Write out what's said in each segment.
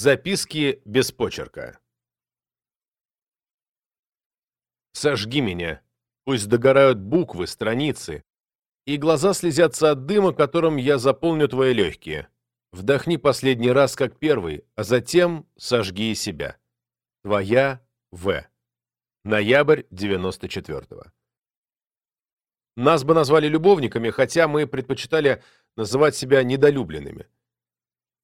Записки без почерка. Сожги меня. Пусть догорают буквы, страницы, и глаза слезятся от дыма, которым я заполню твои легкие. Вдохни последний раз, как первый, а затем сожги и себя. Твоя В. Ноябрь 94-го. Нас бы назвали любовниками, хотя мы предпочитали называть себя недолюбленными.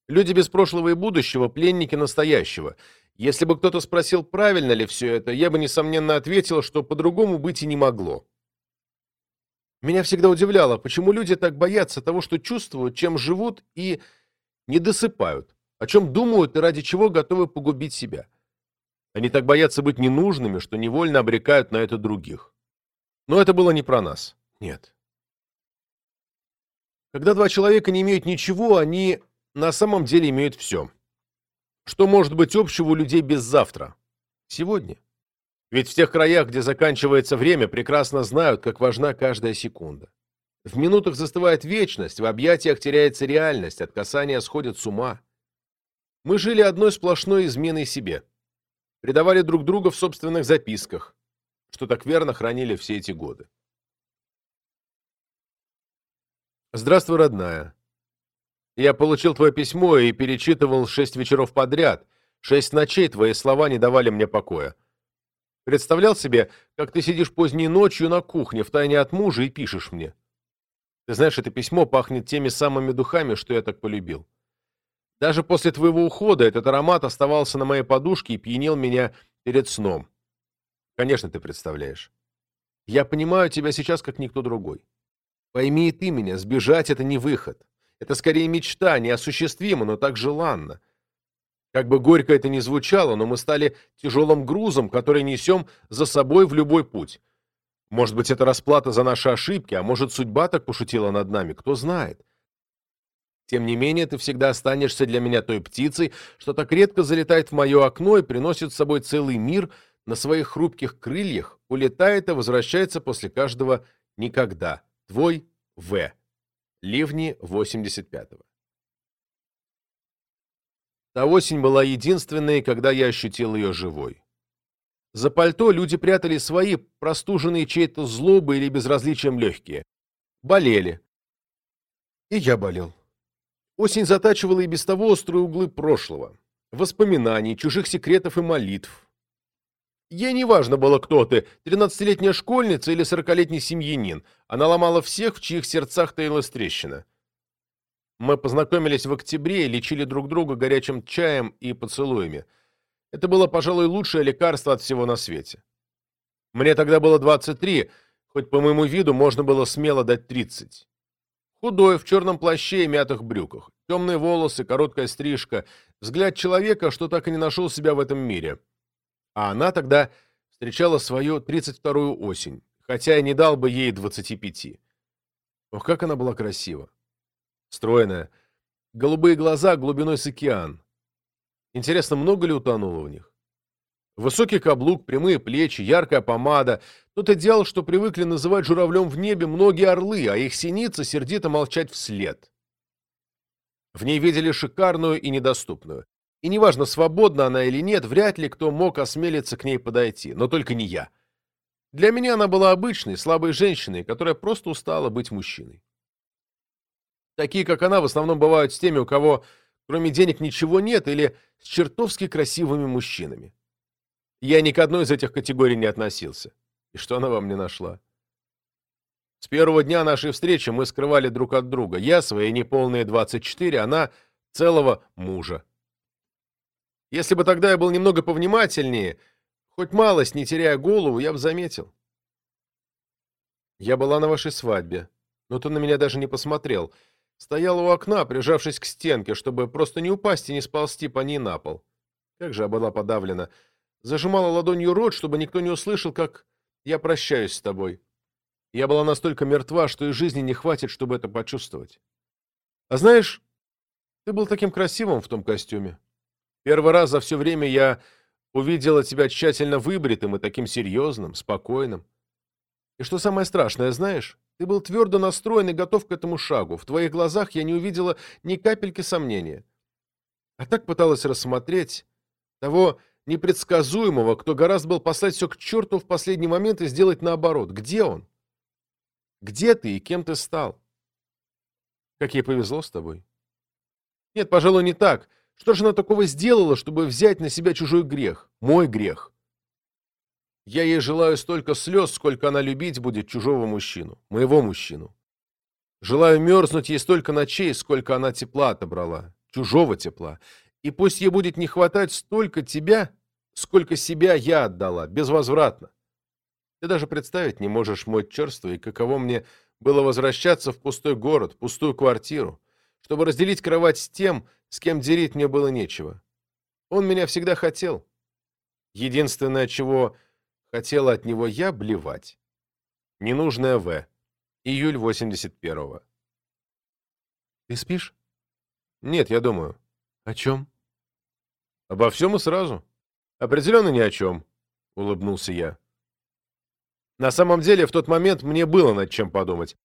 Люди без прошлого и будущего – пленники настоящего. Если бы кто-то спросил, правильно ли все это, я бы, несомненно, ответил, что по-другому быть и не могло. Меня всегда удивляло, почему люди так боятся того, что чувствуют, чем живут и не досыпают, о чем думают и ради чего готовы погубить себя. Они так боятся быть ненужными, что невольно обрекают на это других. Но это было не про нас. Нет. Когда два человека не имеют ничего, они на самом деле имеют все. Что может быть общего у людей без завтра? Сегодня. Ведь в тех краях, где заканчивается время, прекрасно знают, как важна каждая секунда. В минутах застывает вечность, в объятиях теряется реальность, от касания сходят с ума. Мы жили одной сплошной изменой себе. Предавали друг друга в собственных записках, что так верно хранили все эти годы. Здравствуй, родная. Я получил твое письмо и перечитывал шесть вечеров подряд. Шесть ночей твои слова не давали мне покоя. Представлял себе, как ты сидишь поздней ночью на кухне, втайне от мужа, и пишешь мне. Ты знаешь, это письмо пахнет теми самыми духами, что я так полюбил. Даже после твоего ухода этот аромат оставался на моей подушке и пьянил меня перед сном. Конечно, ты представляешь. Я понимаю тебя сейчас, как никто другой. Пойми и ты меня, сбежать — это не выход. Это скорее мечта, неосуществима, но так желанно. Как бы горько это ни звучало, но мы стали тяжелым грузом, который несем за собой в любой путь. Может быть, это расплата за наши ошибки, а может, судьба так пошутила над нами, кто знает. Тем не менее, ты всегда останешься для меня той птицей, что так редко залетает в мое окно и приносит с собой целый мир на своих хрупких крыльях, улетает и возвращается после каждого никогда. Твой В. Ливни 85-го. Та осень была единственной, когда я ощутил ее живой. За пальто люди прятали свои, простуженные чьей-то злобой или безразличием легкие. Болели. И я болел. Осень затачивала и без того острые углы прошлого. Воспоминаний, чужих секретов и молитв. Ей не важно было, кто ты, тринадцатилетняя школьница или сорокалетний семьянин. Она ломала всех, в чьих сердцах таилась трещина. Мы познакомились в октябре и лечили друг друга горячим чаем и поцелуями. Это было, пожалуй, лучшее лекарство от всего на свете. Мне тогда было 23, хоть по моему виду можно было смело дать 30. Худой, в черном плаще и мятых брюках. Темные волосы, короткая стрижка. Взгляд человека, что так и не нашел себя в этом мире. А она тогда встречала свою 32-ю осень, хотя я не дал бы ей 25. Ох, как она была красива. Стройная. Голубые глаза глубиной с океан. Интересно, много ли утонуло в них? Высокий каблук, прямые плечи, яркая помада. Тот идеал, что привыкли называть журавлем в небе многие орлы, а их синицы сердито молчать вслед. В ней видели шикарную и недоступную. И неважно, свободна она или нет, вряд ли кто мог осмелиться к ней подойти, но только не я. Для меня она была обычной, слабой женщиной, которая просто устала быть мужчиной. Такие, как она, в основном бывают с теми, у кого кроме денег ничего нет, или с чертовски красивыми мужчинами. Я ни к одной из этих категорий не относился. И что она во мне нашла? С первого дня нашей встречи мы скрывали друг от друга. Я свои неполные 24, она целого мужа. Если бы тогда я был немного повнимательнее, хоть малость, не теряя голову, я бы заметил. Я была на вашей свадьбе, но ты на меня даже не посмотрел. Стояла у окна, прижавшись к стенке, чтобы просто не упасть и не сползти по ней на пол. Как же я была подавлена. Зажимала ладонью рот, чтобы никто не услышал, как я прощаюсь с тобой. Я была настолько мертва, что и жизни не хватит, чтобы это почувствовать. А знаешь, ты был таким красивым в том костюме. Первый раз за все время я увидела тебя тщательно выбритым и таким серьезным, спокойным. И что самое страшное, знаешь, ты был твердо настроен и готов к этому шагу. В твоих глазах я не увидела ни капельки сомнения. А так пыталась рассмотреть того непредсказуемого, кто гораздо был послать все к черту в последний момент и сделать наоборот. Где он? Где ты и кем ты стал? Как ей повезло с тобой. Нет, пожалуй, не так. Что же она такого сделала, чтобы взять на себя чужой грех? Мой грех. Я ей желаю столько слез, сколько она любить будет чужого мужчину, моего мужчину. Желаю мерзнуть ей столько ночей, сколько она тепла отобрала, чужого тепла. И пусть ей будет не хватать столько тебя, сколько себя я отдала, безвозвратно. Ты даже представить не можешь мой черство и каково мне было возвращаться в пустой город, пустую квартиру, чтобы разделить кровать с тем, с кем делить мне было нечего. Он меня всегда хотел. Единственное, чего хотела от него я, блевать. Ненужная В. Июль 81-го. Ты спишь? Нет, я думаю. О чем? Обо всем и сразу. Определенно ни о чем, улыбнулся я. На самом деле, в тот момент мне было над чем подумать.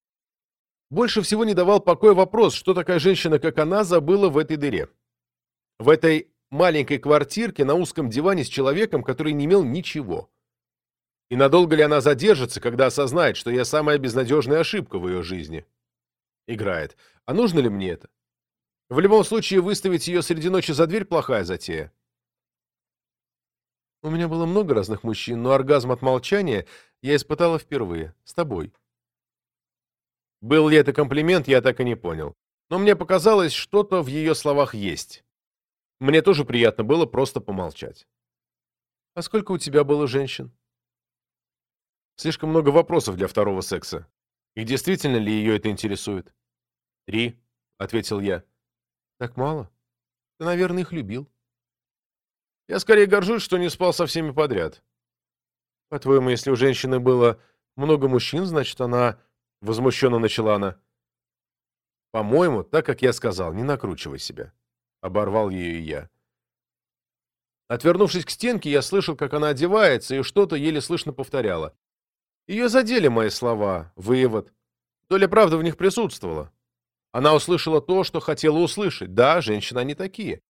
Больше всего не давал покоя вопрос, что такая женщина, как она, забыла в этой дыре. В этой маленькой квартирке на узком диване с человеком, который не имел ничего. И надолго ли она задержится, когда осознает, что я самая безнадежная ошибка в ее жизни? Играет. А нужно ли мне это? В любом случае, выставить ее среди ночи за дверь – плохая затея. У меня было много разных мужчин, но оргазм от молчания я испытала впервые. С тобой. Был ли это комплимент, я так и не понял. Но мне показалось, что-то в ее словах есть. Мне тоже приятно было просто помолчать. «А сколько у тебя было женщин?» Слишком много вопросов для второго секса. И действительно ли ее это интересует? «Три», — ответил я. «Так мало? Ты, наверное, их любил». «Я скорее горжусь, что не спал со всеми подряд». «По-твоему, если у женщины было много мужчин, значит, она Возмущенно начала она. По-моему, так, как я сказал, не накручивай себя. Оборвал ее и я. Отвернувшись к стенке, я слышал, как она одевается, и что-то еле слышно повторяла. Ее задели мои слова, вывод. Доля правды в них присутствовала. Она услышала то, что хотела услышать. Да, женщины они такие.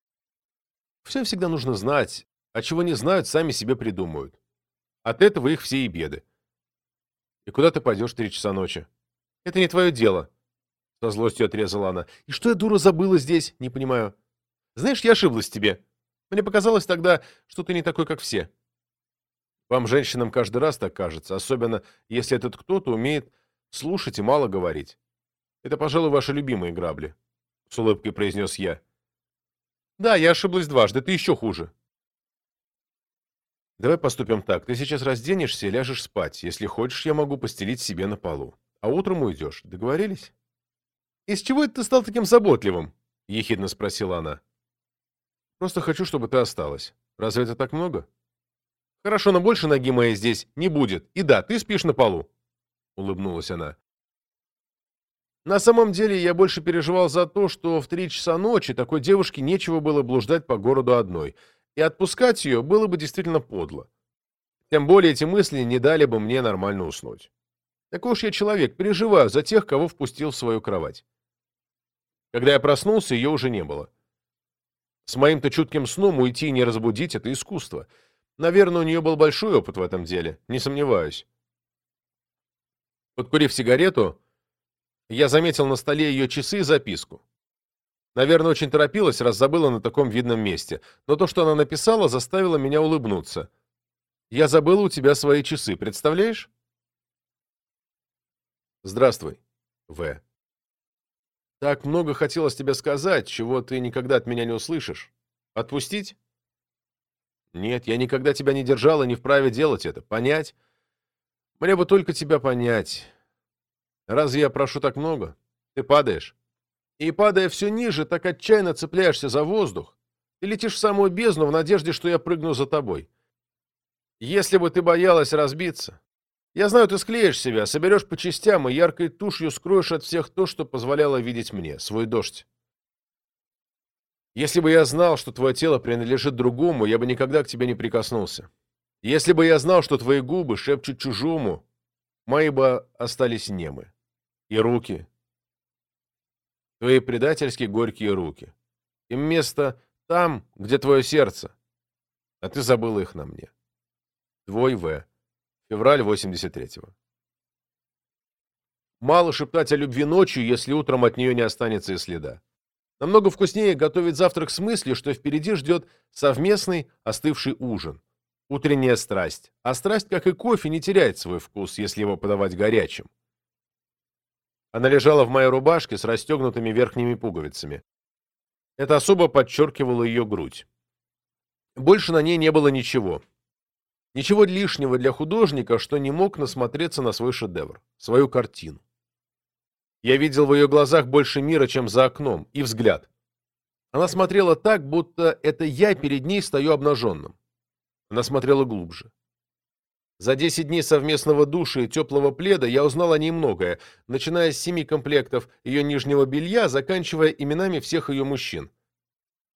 Всем всегда нужно знать, а чего не знают, сами себе придумают. От этого их все и беды. И куда ты пойдешь в три часа ночи? Это не твое дело. Со злостью отрезала она. И что я, дура, забыла здесь? Не понимаю. Знаешь, я ошиблась тебе. Мне показалось тогда, что ты не такой, как все. Вам, женщинам, каждый раз так кажется, особенно если этот кто-то умеет слушать и мало говорить. Это, пожалуй, ваши любимые грабли. С улыбкой произнес я. Да, я ошиблась дважды, ты еще хуже. Давай поступим так. Ты сейчас разденешься и ляжешь спать. Если хочешь, я могу постелить себе на полу а утром уйдешь. Договорились? Из чего это ты стал таким заботливым? Ехидно спросила она. Просто хочу, чтобы ты осталась. Разве это так много? Хорошо, но больше ноги моей здесь не будет. И да, ты спишь на полу. Улыбнулась она. На самом деле, я больше переживал за то, что в три часа ночи такой девушке нечего было блуждать по городу одной, и отпускать ее было бы действительно подло. Тем более эти мысли не дали бы мне нормально уснуть. Такой уж я человек, переживаю за тех, кого впустил в свою кровать. Когда я проснулся, ее уже не было. С моим-то чутким сном уйти и не разбудить — это искусство. Наверное, у нее был большой опыт в этом деле, не сомневаюсь. Подкурив сигарету, я заметил на столе ее часы и записку. Наверное, очень торопилась, раз забыла на таком видном месте, но то, что она написала, заставило меня улыбнуться. «Я забыла у тебя свои часы, представляешь?» Здравствуй, В. Так много хотелось тебе сказать, чего ты никогда от меня не услышишь. Отпустить? Нет, я никогда тебя не держал и не вправе делать это. Понять? Мне бы только тебя понять. Разве я прошу так много? Ты падаешь. И, падая все ниже, так отчаянно цепляешься за воздух. Ты летишь в самую бездну в надежде, что я прыгну за тобой. Если бы ты боялась разбиться, я знаю, ты склеишь себя, соберешь по частям и яркой тушью скроешь от всех то, что позволяло видеть мне, свой дождь. Если бы я знал, что твое тело принадлежит другому, я бы никогда к тебе не прикоснулся. Если бы я знал, что твои губы шепчут чужому, мои бы остались немы. И руки. Твои предательски горькие руки. И вместо Там, где твое сердце. А ты забыла их на мне. Твой В. Февраль 83-го. Мало шептать о любви ночью, если утром от нее не останется и следа. Намного вкуснее готовить завтрак с мыслью, что впереди ждет совместный остывший ужин. Утренняя страсть. А страсть, как и кофе, не теряет свой вкус, если его подавать горячим. Она лежала в моей рубашке с расстегнутыми верхними пуговицами. Это особо подчеркивало ее грудь. Больше на ней не было ничего. Ничего лишнего для художника, что не мог насмотреться на свой шедевр, свою картину. Я видел в ее глазах больше мира, чем за окном, и взгляд. Она смотрела так, будто это я перед ней стою обнаженным. Она смотрела глубже. За 10 дней совместного душа и теплого пледа я узнал о ней многое, начиная с семи комплектов ее нижнего белья, заканчивая именами всех ее мужчин.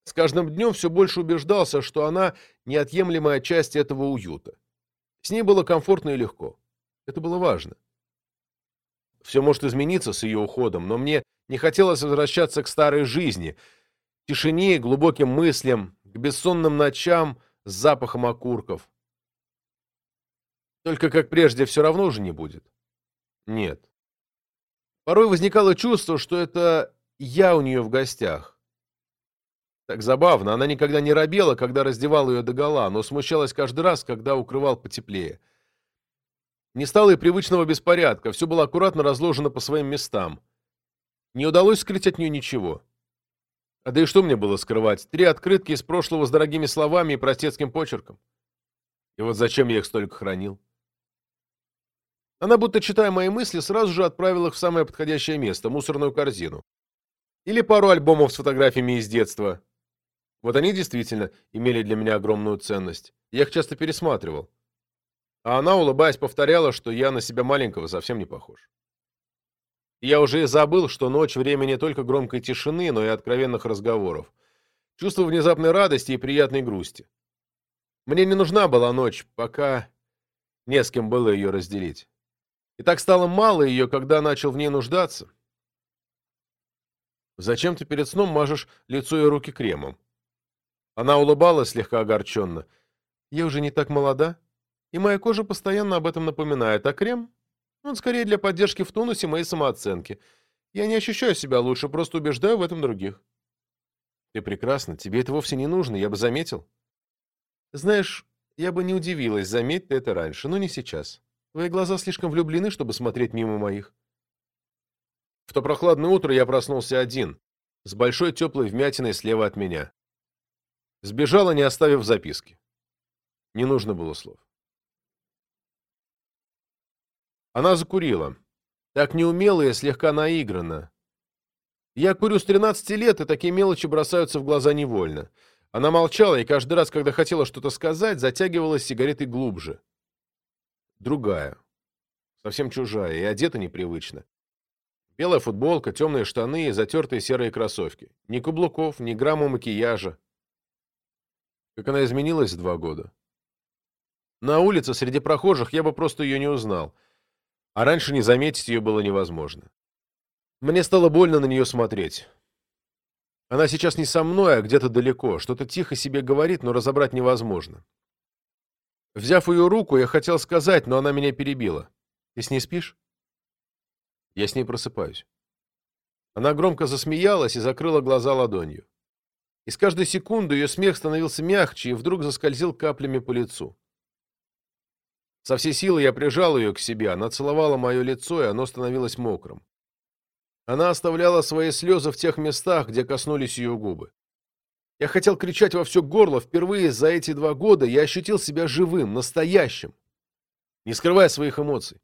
С каждым днем все больше убеждался, что она неотъемлемая часть этого уюта. С ней было комфортно и легко. Это было важно. Все может измениться с ее уходом, но мне не хотелось возвращаться к старой жизни, тишине, глубоким мыслям, к бессонным ночам с запахом окурков. Только как прежде все равно уже не будет. Нет. Порой возникало чувство, что это я у нее в гостях. Так забавно, она никогда не робела, когда раздевал ее догола, но смущалась каждый раз, когда укрывал потеплее. Не стало и привычного беспорядка, все было аккуратно разложено по своим местам. Не удалось скрыть от нее ничего. А да и что мне было скрывать? Три открытки из прошлого с дорогими словами и простецким почерком. И вот зачем я их столько хранил? Она, будто читая мои мысли, сразу же отправила их в самое подходящее место — мусорную корзину. Или пару альбомов с фотографиями из детства. Вот они действительно имели для меня огромную ценность. Я их часто пересматривал. А она, улыбаясь, повторяла, что я на себя маленького совсем не похож. я уже и забыл, что ночь — время не только громкой тишины, но и откровенных разговоров. Чувство внезапной радости и приятной грусти. Мне не нужна была ночь, пока не с кем было ее разделить. И так стало мало ее, когда начал в ней нуждаться. Зачем ты перед сном мажешь лицо и руки кремом? Она улыбалась слегка огорченно. Я уже не так молода и моя кожа постоянно об этом напоминает, а крем? Он скорее для поддержки в тонусе моей самооценки. Я не ощущаю себя лучше, просто убеждаю в этом других. Ты прекрасна, тебе это вовсе не нужно, я бы заметил. Знаешь, я бы не удивилась, заметь ты это раньше, но не сейчас. Твои глаза слишком влюблены, чтобы смотреть мимо моих. В то прохладное утро я проснулся один, с большой теплой вмятиной слева от меня. Сбежала, не оставив записки. Не нужно было слов. Она закурила. Так неумело и слегка наигранно. Я курю с 13 лет, и такие мелочи бросаются в глаза невольно. Она молчала, и каждый раз, когда хотела что-то сказать, затягивалась сигаретой глубже. Другая. Совсем чужая, и одета непривычно. Белая футболка, темные штаны и затертые серые кроссовки. Ни каблуков, ни грамма макияжа. Как она изменилась за два года. На улице среди прохожих я бы просто ее не узнал — а раньше не заметить ее было невозможно. Мне стало больно на нее смотреть. Она сейчас не со мной, а где-то далеко, что-то тихо себе говорит, но разобрать невозможно. Взяв ее руку, я хотел сказать, но она меня перебила. «Ты с ней спишь?» Я с ней просыпаюсь. Она громко засмеялась и закрыла глаза ладонью. И с каждой секунды ее смех становился мягче и вдруг заскользил каплями по лицу. Со всей силы я прижал ее к себе, она целовала мое лицо, и оно становилось мокрым. Она оставляла свои слезы в тех местах, где коснулись ее губы. Я хотел кричать во все горло, впервые за эти два года я ощутил себя живым, настоящим, не скрывая своих эмоций.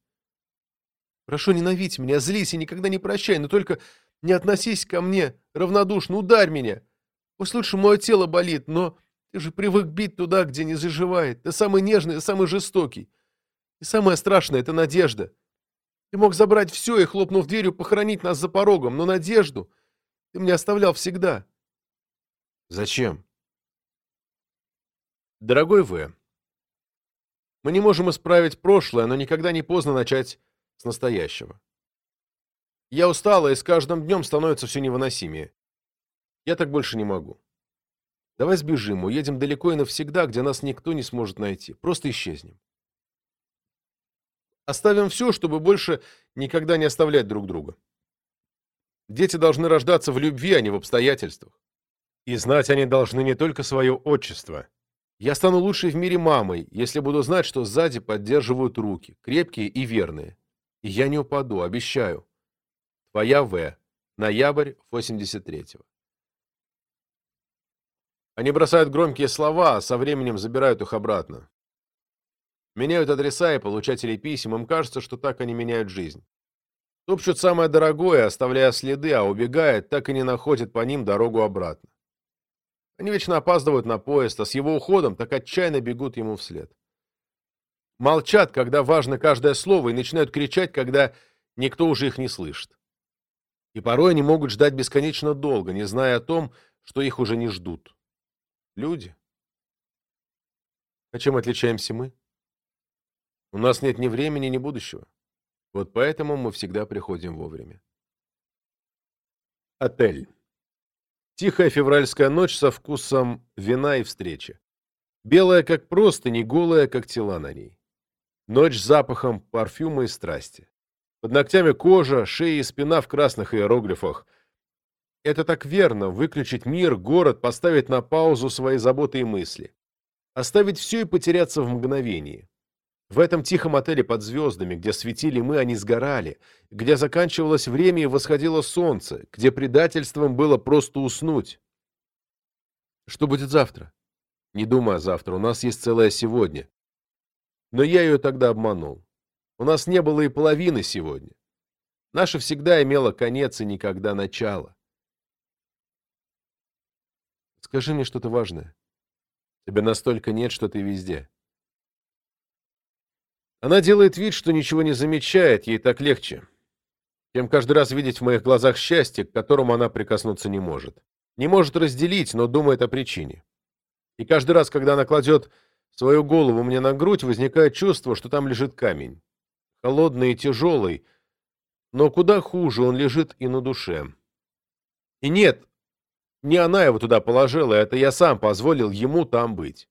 Прошу, ненавидь меня, злись и никогда не прощай, но только не относись ко мне равнодушно, ударь меня. Пусть лучше мое тело болит, но ты же привык бить туда, где не заживает. Ты самый нежный, самый жестокий. И самое страшное — это надежда. Ты мог забрать все и, хлопнув дверью, похоронить нас за порогом, но надежду ты мне оставлял всегда. Зачем? Дорогой В, мы не можем исправить прошлое, но никогда не поздно начать с настоящего. Я устала, и с каждым днем становится все невыносимее. Я так больше не могу. Давай сбежим, уедем далеко и навсегда, где нас никто не сможет найти. Просто исчезнем. Оставим все, чтобы больше никогда не оставлять друг друга. Дети должны рождаться в любви, а не в обстоятельствах. И знать они должны не только свое отчество. Я стану лучшей в мире мамой, если буду знать, что сзади поддерживают руки, крепкие и верные. И я не упаду, обещаю. Твоя В. Ноябрь 83-го. Они бросают громкие слова, а со временем забирают их обратно. Меняют адреса и получателей писем, им кажется, что так они меняют жизнь. Топчут самое дорогое, оставляя следы, а убегает, так и не находит по ним дорогу обратно. Они вечно опаздывают на поезд, а с его уходом так отчаянно бегут ему вслед. Молчат, когда важно каждое слово, и начинают кричать, когда никто уже их не слышит. И порой они могут ждать бесконечно долго, не зная о том, что их уже не ждут. Люди. А чем отличаемся мы? У нас нет ни времени, ни будущего. Вот поэтому мы всегда приходим вовремя. Отель. Тихая февральская ночь со вкусом вина и встречи. Белая, как простыни, голая, как тела на ней. Ночь с запахом парфюма и страсти. Под ногтями кожа, шея и спина в красных иероглифах. Это так верно — выключить мир, город, поставить на паузу свои заботы и мысли. Оставить все и потеряться в мгновении. В этом тихом отеле под звездами, где светили мы, они сгорали, где заканчивалось время и восходило солнце, где предательством было просто уснуть. Что будет завтра? Не думай о завтра, у нас есть целое сегодня. Но я ее тогда обманул. У нас не было и половины сегодня. Наше всегда имело конец и никогда начало. Скажи мне что-то важное. Тебя настолько нет, что ты везде. Она делает вид, что ничего не замечает, ей так легче. Чем каждый раз видеть в моих глазах счастье, к которому она прикоснуться не может. Не может разделить, но думает о причине. И каждый раз, когда она кладет свою голову мне на грудь, возникает чувство, что там лежит камень. Холодный и тяжелый, но куда хуже он лежит и на душе. И нет, не она его туда положила, это я сам позволил ему там быть.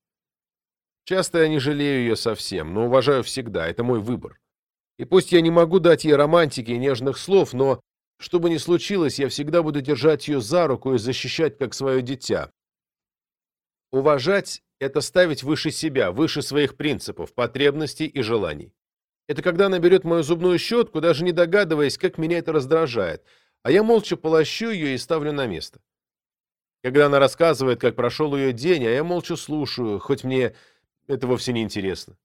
Часто я не жалею ее совсем, но уважаю всегда, это мой выбор. И пусть я не могу дать ей романтики и нежных слов, но, что бы ни случилось, я всегда буду держать ее за руку и защищать как свое дитя. Уважать — это ставить выше себя, выше своих принципов, потребностей и желаний. Это когда она берет мою зубную щетку, даже не догадываясь, как меня это раздражает, а я молча полощу ее и ставлю на место. Когда она рассказывает, как прошел ее день, а я молча слушаю, хоть мне это вовсе не интересно.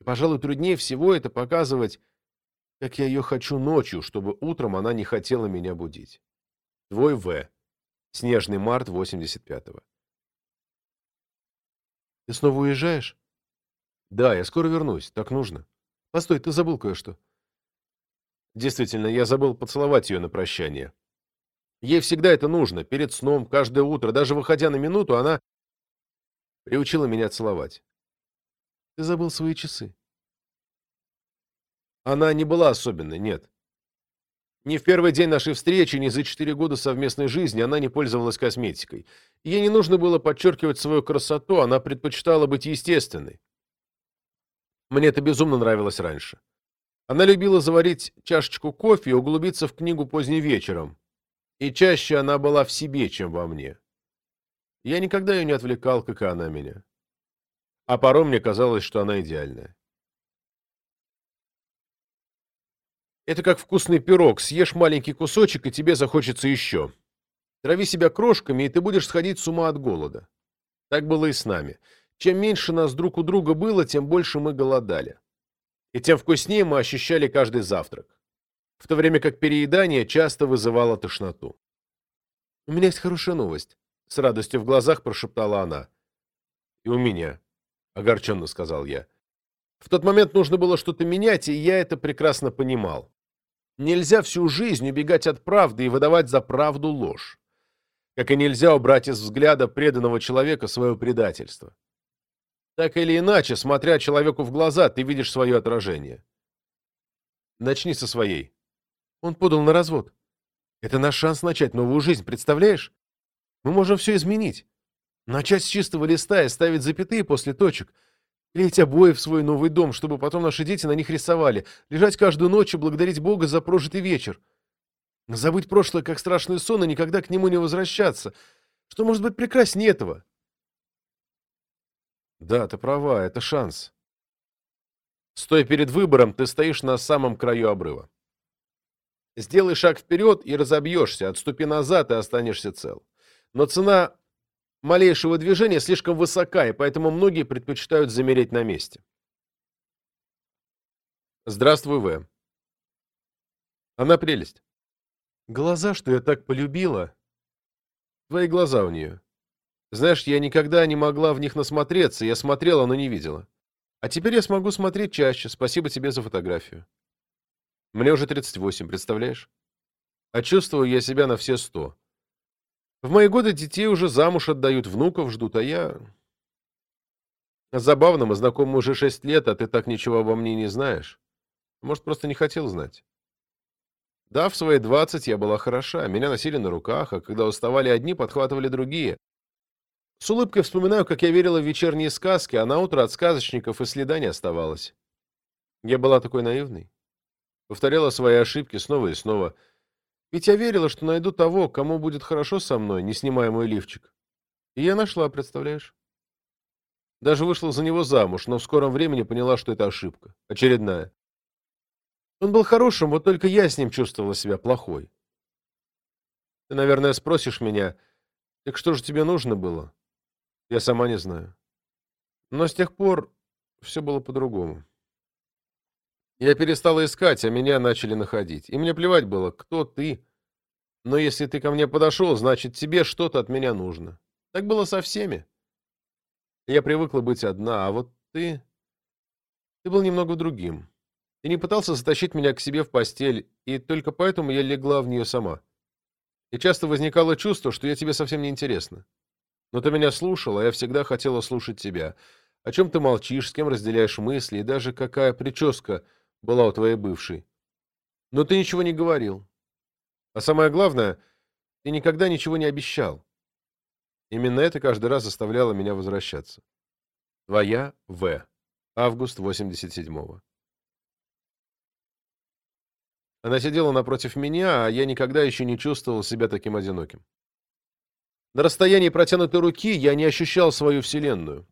И, пожалуй, труднее всего это показывать, как я ее хочу ночью, чтобы утром она не хотела меня будить. Твой В. Снежный март 85-го. Ты снова уезжаешь? Да, я скоро вернусь, так нужно. Постой, ты забыл кое-что. Действительно, я забыл поцеловать ее на прощание. Ей всегда это нужно, перед сном, каждое утро, даже выходя на минуту, она приучила меня целовать. Ты забыл свои часы. Она не была особенной, нет. Ни в первый день нашей встречи, ни за четыре года совместной жизни она не пользовалась косметикой. Ей не нужно было подчеркивать свою красоту, она предпочитала быть естественной. Мне это безумно нравилось раньше. Она любила заварить чашечку кофе и углубиться в книгу поздним вечером. И чаще она была в себе, чем во мне. Я никогда ее не отвлекал, как и она меня а порой мне казалось, что она идеальная. Это как вкусный пирог. Съешь маленький кусочек, и тебе захочется еще. Трави себя крошками, и ты будешь сходить с ума от голода. Так было и с нами. Чем меньше нас друг у друга было, тем больше мы голодали. И тем вкуснее мы ощущали каждый завтрак. В то время как переедание часто вызывало тошноту. «У меня есть хорошая новость», — с радостью в глазах прошептала она. «И у меня», огорченно сказал я. В тот момент нужно было что-то менять, и я это прекрасно понимал. Нельзя всю жизнь убегать от правды и выдавать за правду ложь. Как и нельзя убрать из взгляда преданного человека свое предательство. Так или иначе, смотря человеку в глаза, ты видишь свое отражение. Начни со своей. Он подал на развод. Это наш шанс начать новую жизнь, представляешь? Мы можем все изменить. Начать с чистого листа и ставить запятые после точек. Клеить обои в свой новый дом, чтобы потом наши дети на них рисовали. Лежать каждую ночь и благодарить Бога за прожитый вечер. Забыть прошлое, как страшный сон, и никогда к нему не возвращаться. Что может быть прекраснее этого? Да, ты права, это шанс. Стоя перед выбором, ты стоишь на самом краю обрыва. Сделай шаг вперед и разобьешься, отступи назад и останешься цел. Но цена малейшего движения слишком высока, и поэтому многие предпочитают замереть на месте. Здравствуй, В. Она прелесть. Глаза, что я так полюбила. Твои глаза у нее. Знаешь, я никогда не могла в них насмотреться, я смотрела, но не видела. А теперь я смогу смотреть чаще, спасибо тебе за фотографию. Мне уже 38, представляешь? А чувствую я себя на все сто. В мои годы детей уже замуж отдают, внуков ждут, а я... Забавно, мы знакомы уже шесть лет, а ты так ничего обо мне не знаешь. Может, просто не хотел знать. Да, в свои двадцать я была хороша, меня носили на руках, а когда уставали одни, подхватывали другие. С улыбкой вспоминаю, как я верила в вечерние сказки, а на утро от сказочников и следа не оставалось. Я была такой наивной. Повторяла свои ошибки снова и снова. Ведь я верила, что найду того, кому будет хорошо со мной, не снимая мой лифчик. И я нашла, представляешь? Даже вышла за него замуж, но в скором времени поняла, что это ошибка. Очередная. Он был хорошим, вот только я с ним чувствовала себя плохой. Ты, наверное, спросишь меня, так что же тебе нужно было? Я сама не знаю. Но с тех пор все было по-другому. Я перестала искать, а меня начали находить. И мне плевать было, кто ты. Но если ты ко мне подошел, значит, тебе что-то от меня нужно. Так было со всеми. Я привыкла быть одна, а вот ты... Ты был немного другим. Ты не пытался затащить меня к себе в постель, и только поэтому я легла в нее сама. И часто возникало чувство, что я тебе совсем не интересна. Но ты меня слушала, а я всегда хотела слушать тебя. О чем ты молчишь, с кем разделяешь мысли, и даже какая прическа была у твоей бывшей. Но ты ничего не говорил. А самое главное, ты никогда ничего не обещал. Именно это каждый раз заставляло меня возвращаться. Твоя В. Август 87-го. Она сидела напротив меня, а я никогда еще не чувствовал себя таким одиноким. На расстоянии протянутой руки я не ощущал свою вселенную.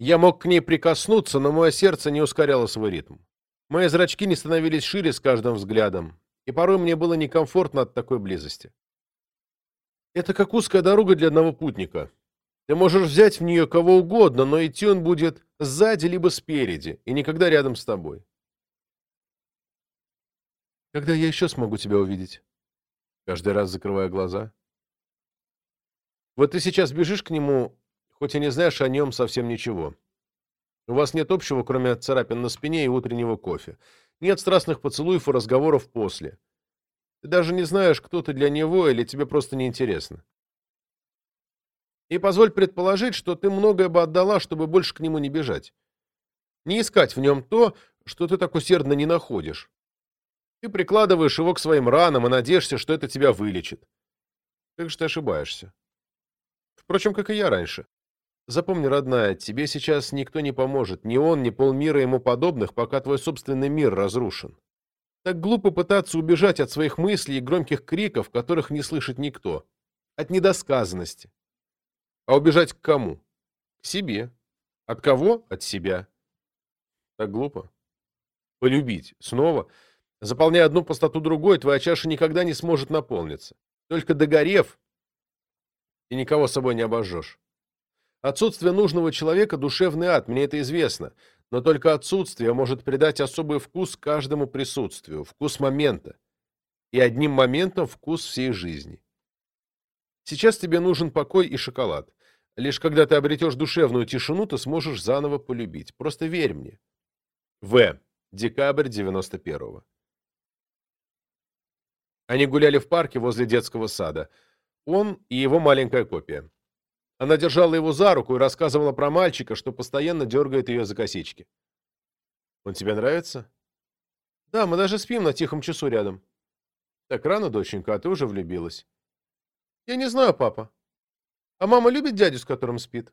Я мог к ней прикоснуться, но мое сердце не ускоряло свой ритм. Мои зрачки не становились шире с каждым взглядом, и порой мне было некомфортно от такой близости. Это как узкая дорога для одного путника. Ты можешь взять в нее кого угодно, но идти он будет сзади либо спереди, и никогда рядом с тобой. Когда я еще смогу тебя увидеть? Каждый раз закрывая глаза. Вот ты сейчас бежишь к нему хоть и не знаешь о нем совсем ничего. У вас нет общего, кроме царапин на спине и утреннего кофе. Нет страстных поцелуев и разговоров после. Ты даже не знаешь, кто ты для него, или тебе просто неинтересно. И позволь предположить, что ты многое бы отдала, чтобы больше к нему не бежать. Не искать в нем то, что ты так усердно не находишь. Ты прикладываешь его к своим ранам и надеешься, что это тебя вылечит. Как же ты ошибаешься. Впрочем, как и я раньше. Запомни, родная, тебе сейчас никто не поможет, ни он, ни полмира ему подобных, пока твой собственный мир разрушен. Так глупо пытаться убежать от своих мыслей и громких криков, которых не слышит никто. От недосказанности. А убежать к кому? К себе. От кого? От себя. Так глупо. Полюбить. Снова. Заполняя одну пустоту другой, твоя чаша никогда не сможет наполниться. Только догорев, и никого собой не обожжешь. Отсутствие нужного человека – душевный ад, мне это известно. Но только отсутствие может придать особый вкус каждому присутствию, вкус момента. И одним моментом вкус всей жизни. Сейчас тебе нужен покой и шоколад. Лишь когда ты обретешь душевную тишину, ты сможешь заново полюбить. Просто верь мне. В. Декабрь 91-го. Они гуляли в парке возле детского сада. Он и его маленькая копия. Она держала его за руку и рассказывала про мальчика, что постоянно дергает ее за косички. «Он тебе нравится?» «Да, мы даже спим на тихом часу рядом». «Так рано, доченька, а ты уже влюбилась». «Я не знаю, папа». А мама любит дядю, с которым спит?